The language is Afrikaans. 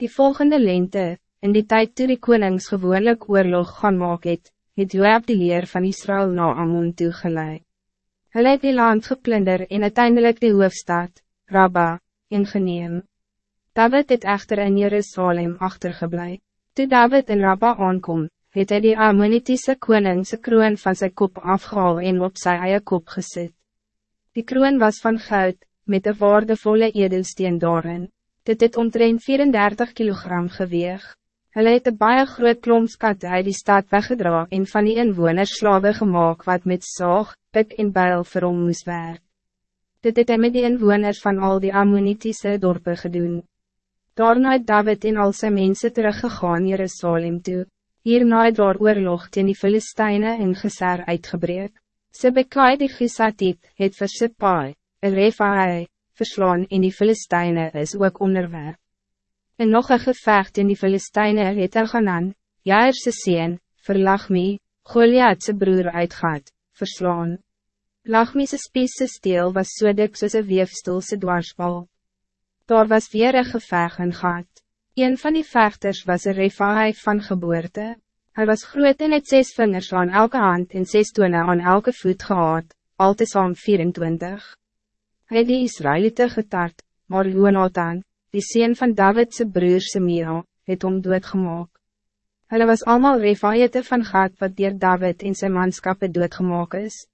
Die volgende lente, in die tijd toe die konings gewoonlik oorlog gaan maak het, het Joab die leer van Israël na Ammon toegeleid. Hulle het die land geplunder en uiteindelijk die hoofdstad, Rabba, ingeneem. David het echter in Jerusalem achtergeblij. Toe David in Rabba aankom, het hy die Ammonitiese koningse kroon van zijn kop afgehaal en op sy eie kop gezet. Die kroon was van goud, met de waardevolle edelsteen daarin. Dit het omtrent 34 kilogram geweeg. Hulle het een baie groot klompskat uit die stad weggedra en van die inwoners slawe gemaakt wat met zaag, pik en bijl vir hom moes werk. Dit het hy met die inwoners van al die Ammonitische dorpen gedoen. Daarna het David en al sy mense teruggegaan Jerusalem toe. Hierna het daar oorlog teen die Filisteine en Geser uitgebreek. Sibekai die Gisatit het vir Sipai, een Refai, verslaan en die Filisteine is ook onderwerp. En nog een gevecht in die Filisteine het Elganan, Jairse sien, vir Lachmi, Goliathse broer uitgaat, verslaan. Lachmi's spiesse steel was so dik soos een weefstoelse dwarsbal. Daar was weer een gevecht in gat. Een van die vechters was een Refai van geboorte. Hij was groot en het zes vingers aan elke hand en zes toene aan elke voet gehad, al te saam 24. Hij die Israëlieten getart, maar Jonathan, die sien van Davidse broer Semira, het om doodgemaak. Hulle was allemaal refaaiete van gaat wat dier David en zijn manskappe doodgemaak is.